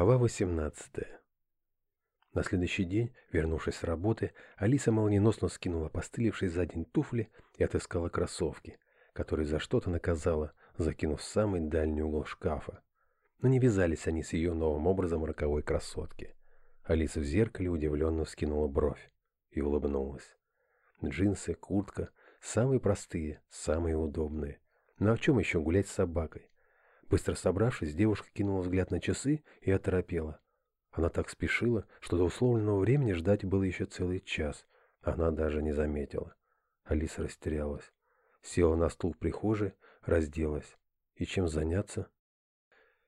Глава 18. На следующий день, вернувшись с работы, Алиса молниеносно скинула постылившие за день туфли и отыскала кроссовки, которые за что-то наказала, закинув в самый дальний угол шкафа. Но не вязались они с ее новым образом роковой красотки. Алиса в зеркале удивленно вскинула бровь и улыбнулась. Джинсы, куртка – самые простые, самые удобные. Но о чем еще гулять с собакой? Быстро собравшись, девушка кинула взгляд на часы и оторопела. Она так спешила, что до условленного времени ждать было еще целый час. Она даже не заметила. Алиса растерялась. Села на стул в прихожей, разделась. И чем заняться?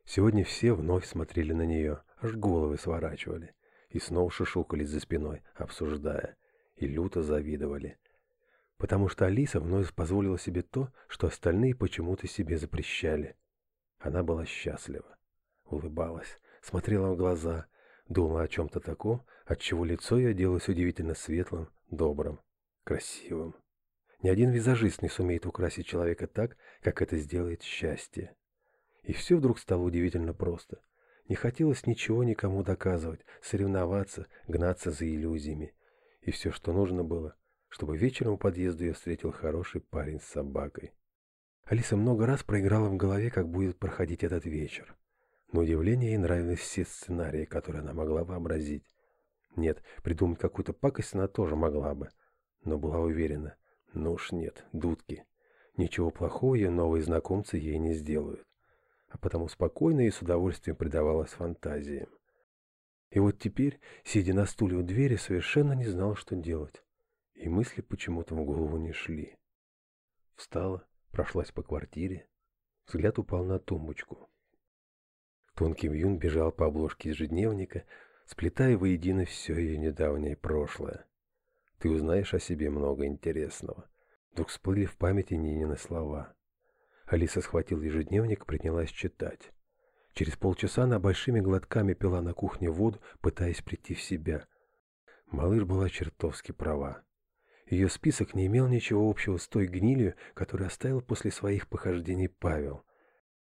Сегодня все вновь смотрели на нее, аж головы сворачивали. И снова шушукались за спиной, обсуждая. И люто завидовали. Потому что Алиса вновь позволила себе то, что остальные почему-то себе запрещали – она была счастлива, улыбалась, смотрела в глаза, думала о чем-то таком, отчего лицо ее делалось удивительно светлым, добрым, красивым. Ни один визажист не сумеет украсить человека так, как это сделает счастье. И все вдруг стало удивительно просто. Не хотелось ничего никому доказывать, соревноваться, гнаться за иллюзиями. И все, что нужно было, чтобы вечером у подъезда ее встретил хороший парень с собакой. Алиса много раз проиграла в голове, как будет проходить этот вечер. На удивление ей нравились все сценарии, которые она могла вообразить. Нет, придумать какую-то пакость она тоже могла бы. Но была уверена. Ну уж нет, дудки. Ничего плохого ее новые знакомцы ей не сделают. А потому спокойно и с удовольствием предавалась фантазиям. И вот теперь, сидя на стуле у двери, совершенно не знала, что делать. И мысли почему-то в голову не шли. Встала, прошлась по квартире. Взгляд упал на тумбочку. Тонкий Юн бежал по обложке ежедневника, сплетая воедино все ее недавнее прошлое. Ты узнаешь о себе много интересного. Вдруг всплыли в памяти Нинины слова. Алиса схватила ежедневник и принялась читать. Через полчаса она большими глотками пила на кухне воду, пытаясь прийти в себя. Малыш была чертовски права. Ее список не имел ничего общего с той гнилью, которую оставил после своих похождений Павел.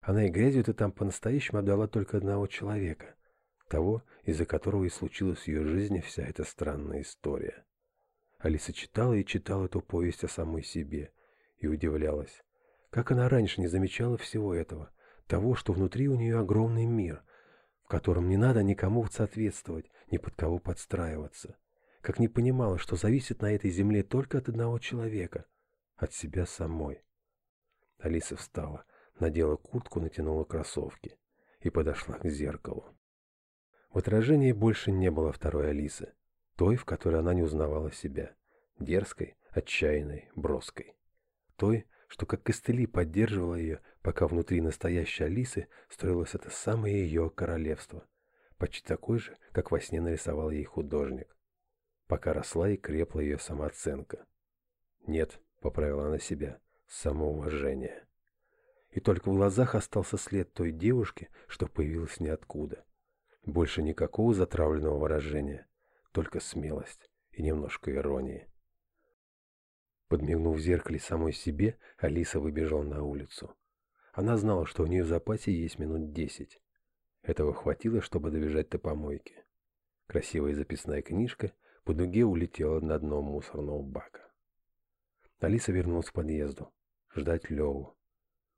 Она и грязью-то там по-настоящему обдала только одного человека, того, из-за которого и случилась в ее жизни вся эта странная история. Алиса читала и читала эту повесть о самой себе и удивлялась, как она раньше не замечала всего этого, того, что внутри у нее огромный мир, в котором не надо никому соответствовать, ни под кого подстраиваться – как не понимала, что зависит на этой земле только от одного человека, от себя самой. Алиса встала, надела куртку, натянула кроссовки и подошла к зеркалу. В отражении больше не было второй Алисы, той, в которой она не узнавала себя, дерзкой, отчаянной, броской. Той, что как костыли поддерживала ее, пока внутри настоящей Алисы строилось это самое ее королевство, почти такое же, как во сне нарисовал ей художник пока росла и крепла ее самооценка. Нет, поправила она себя, самоуважение. И только в глазах остался след той девушки, что появилась ниоткуда. Больше никакого затравленного выражения, только смелость и немножко иронии. Подмигнув в зеркале самой себе, Алиса выбежала на улицу. Она знала, что у нее в запасе есть минут десять. Этого хватило, чтобы добежать до помойки. Красивая записная книжка — по-дуге улетела на дно мусорного бака. Алиса вернулась к подъезду, ждать Леву.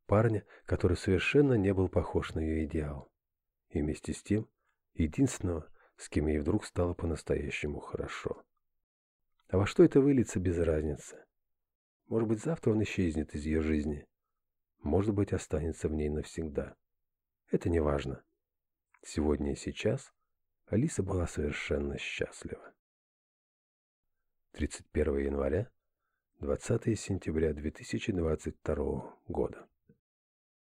Парня, который совершенно не был похож на ее идеал. И вместе с тем, единственного, с кем ей вдруг стало по-настоящему хорошо. А во что это выльется, без разницы. Может быть, завтра он исчезнет из ее жизни. Может быть, останется в ней навсегда. Это не важно. Сегодня и сейчас Алиса была совершенно счастлива. 31 января 20 сентября 2022 года.